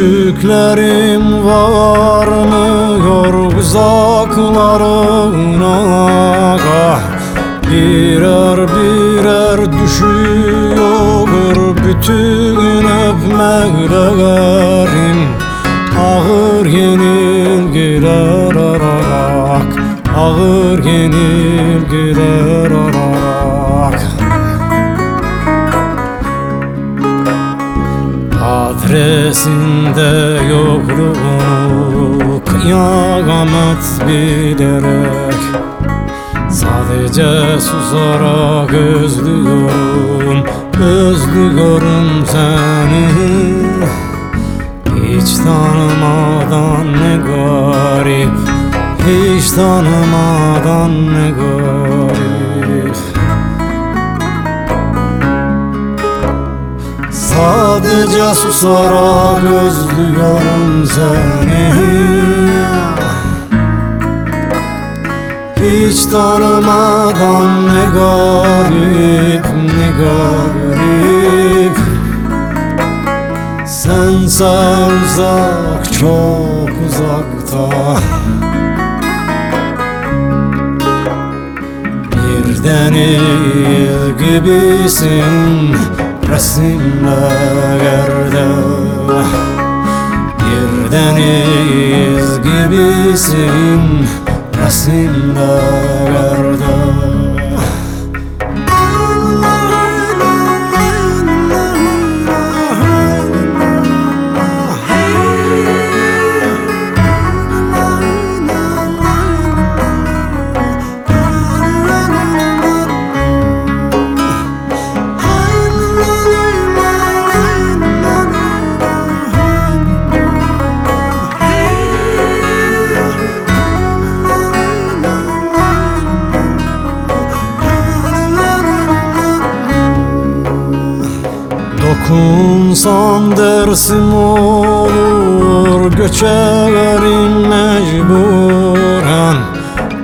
Sözcüklerim varmıyor uzaklarına. Ah, Birer birer düşüyor bütün öpmeklerim Ağır yenilgiler ararak Ağır Adresinde yokluğunu kıyamet bilerek. Sadece susarak özlüyorum Özlüyorum seni. Hiç tanımadan ne garip Hiç tanımadan ne Sadece susarak özlüyorum seni. Hiç tanımadan ne garip ne garip. Sense uzak çok uzakta. Bir deniz gibisin resimlerde Bir deniz gibisin. Resimlerde Dokunsan dersim olur Göçerim mecburen.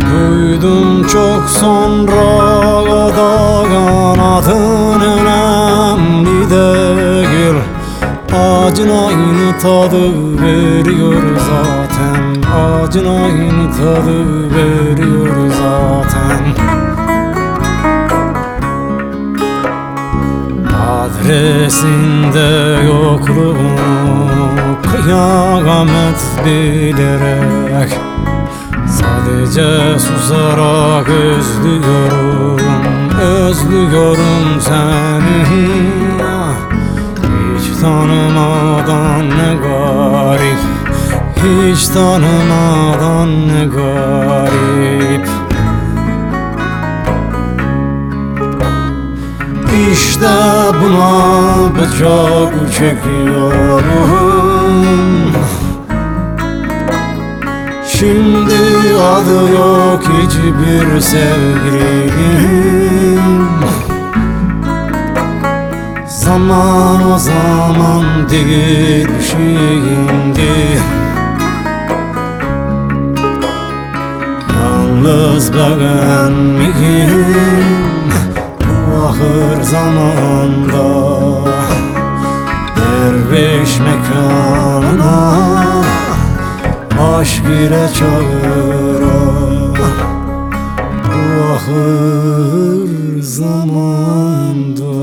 Duydum çok sonra da kanadın önemli değil Acın aynı tadı veriyor zaten Acın aynı tadı veriyor zaten Adresinde yokluğunu kıyamet bilerek Sadece susarak özlüyorum, özlüyorum seni. Hiç tanımadan ne garip, hiç tanımadan ne garip. İşte buna bıçak çekiyorum. Şimdi adı yok hiçbir sevgilim. Zaman o zaman değil şimdi. Yalnız ben miyim? Ahır zamanda şehre çağıran Bu ahır zamanda